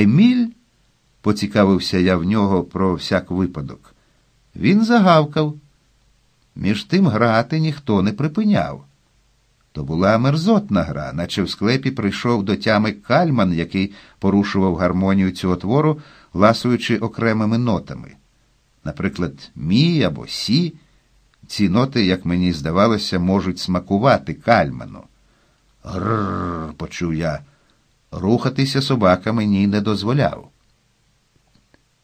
Еміль, поцікавився я в нього про всяк випадок. Він загавкав. Між тим грати ніхто не припиняв. То була мерзотна гра, наче в склепі прийшов до тями кальман, який порушував гармонію цього твору, ласуючи окремими нотами. Наприклад, мі або сі. Ці ноти, як мені здавалося, можуть смакувати кальману. Грррр, почув я. Рухатися собака мені не дозволяв.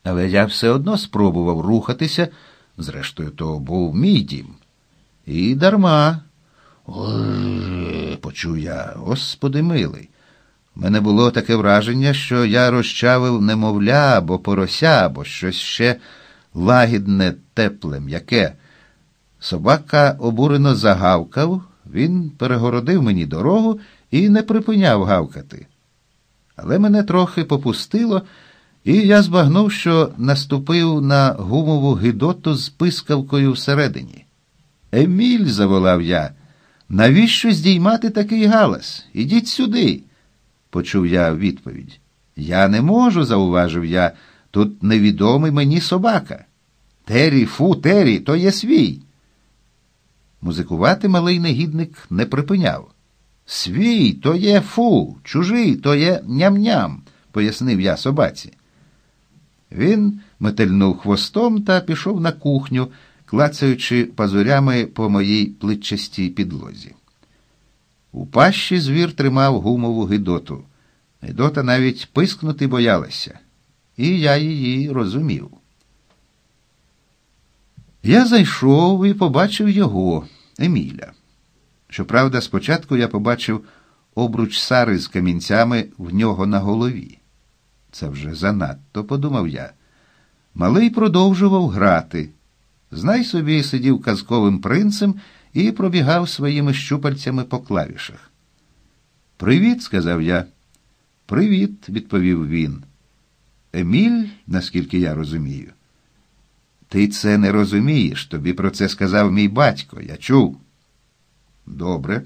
Але я все одно спробував рухатися, зрештою, то був мій дім. І дарма. Почув я, господи милий. Мене було таке враження, що я розчавив немовля або порося, або щось ще лагідне, тепле, м'яке. Собака обурено загавкав, він перегородив мені дорогу і не припиняв гавкати. Але мене трохи попустило, і я збагнув, що наступив на гумову гидоту з пискавкою всередині. Еміль, заволав я, навіщо здіймати такий галас? Ідіть сюди, почув я відповідь. Я не можу, зауважив я, тут невідомий мені собака. Тері, фу, Тері, то є свій. Музикувати малий негідник не припиняв. Свій то є фу, чужий то є ням-ням, пояснив я собаці. Він метельнув хвостом та пішов на кухню, клацаючи пазурями по моїй плитчастій підлозі. У пащі звір тримав гумову гидоту. Гидота навіть пискнути боялася, і я її розумів. Я зайшов і побачив його, Еміля. Щоправда, спочатку я побачив обруч сари з камінцями в нього на голові. Це вже занадто, подумав я. Малий продовжував грати. Знай собі, сидів казковим принцем і пробігав своїми щупальцями по клавішах. Привіт, сказав я. Привіт, відповів він. Еміль, наскільки я розумію. Ти це не розумієш. Тобі про це сказав мій батько. Я чув. Добре.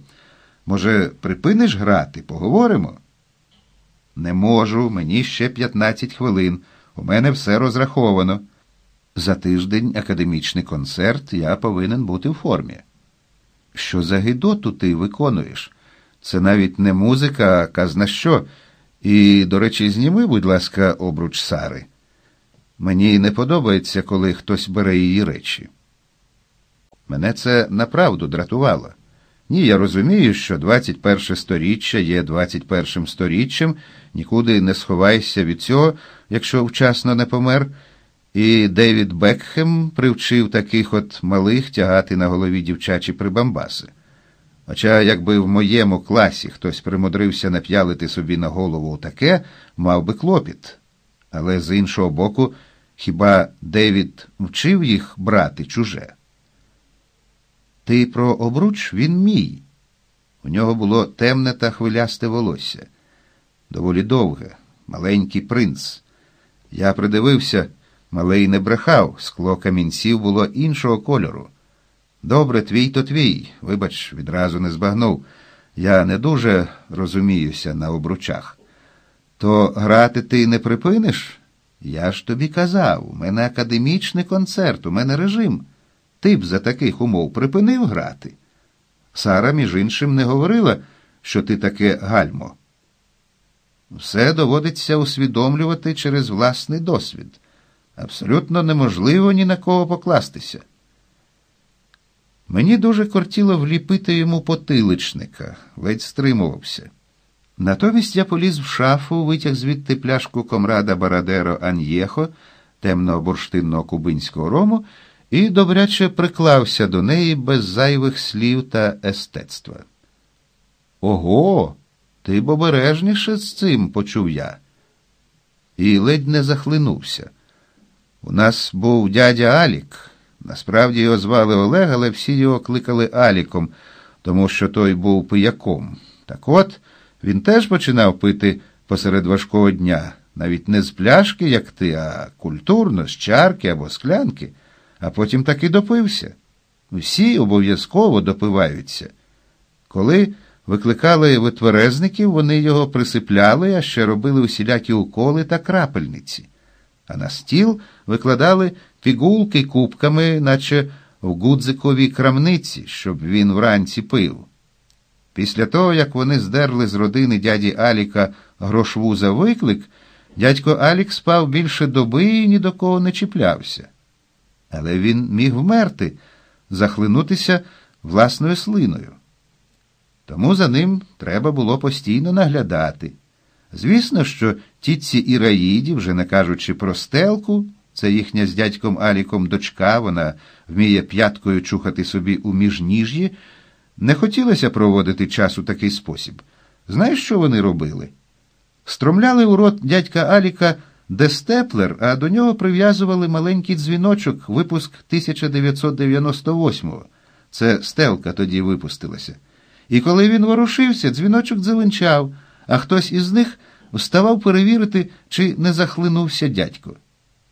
Може, припиниш грати? Поговоримо? Не можу, мені ще 15 хвилин. У мене все розраховано. За тиждень академічний концерт я повинен бути в формі. Що за гидоту ти виконуєш? Це навіть не музика, а казна що. І, до речі, зніми, будь ласка, обруч Сари. Мені не подобається, коли хтось бере її речі. Мене це направду дратувало. Ні, я розумію, що 21 сторіччя є 21 сторіччям, нікуди не сховайся від цього, якщо вчасно не помер. І Девід Бекхем привчив таких от малих тягати на голові дівчачі прибамбаси. Хоча, якби в моєму класі хтось примудрився нап'ялити собі на голову таке, мав би клопіт. Але з іншого боку, хіба Девід вчив їх брати чуже? Ти про обруч він мій. У нього було темне та хвилясте волосся. Доволі довге, маленький принц. Я придивився, малий не брехав, скло камінців було іншого кольору. Добре, твій то твій. Вибач, відразу не збагнув. Я не дуже розуміюся на обручах. То грати ти не припиниш? Я ж тобі казав, у мене академічний концерт, у мене режим. Ти б за таких умов припинив грати. Сара, між іншим, не говорила, що ти таке гальмо. Все доводиться усвідомлювати через власний досвід. Абсолютно неможливо ні на кого покластися. Мені дуже кортіло вліпити йому потиличника, ледь стримувався. Натомість я поліз в шафу, витяг звідти пляшку комрада Барадеро Аньєхо, темного бурштинного кубинського рому, і добряче приклався до неї без зайвих слів та естетства. Ого, ти б обережніше з цим, почув я. І ледь не захлинувся. У нас був дядя Алік. Насправді його звали Олег, але всі його кликали Аліком, тому що той був пияком. Так от він теж починав пити посеред важкого дня, навіть не з пляшки, як ти, а культурно, з чарки або склянки, а потім таки допився. Всі обов'язково допиваються. Коли викликали витверезників, вони його присипляли, а ще робили усілякі уколи та крапельниці. А на стіл викладали пігулки кубками, наче в гудзиковій крамниці, щоб він вранці пив. Після того, як вони здерли з родини дяді Аліка грошву за виклик, дядько Алік спав більше доби і ні до кого не чіплявся. Але він міг вмерти, захлинутися власною слиною. Тому за ним треба було постійно наглядати. Звісно, що тітці Іраїді, вже не кажучи про стелку, це їхня з дядьком Аліком дочка, вона вміє п'яткою чухати собі у міжніж'ї, не хотілося проводити час у такий спосіб. Знаєш, що вони робили? Стромляли у рот дядька Аліка дестеплер, а до нього прив'язували маленький дзвіночок, випуск 1998-го. Це стелка тоді випустилася. І коли він ворушився, дзвіночок дзеленчав, а хтось із них вставав перевірити, чи не захлинувся дядько.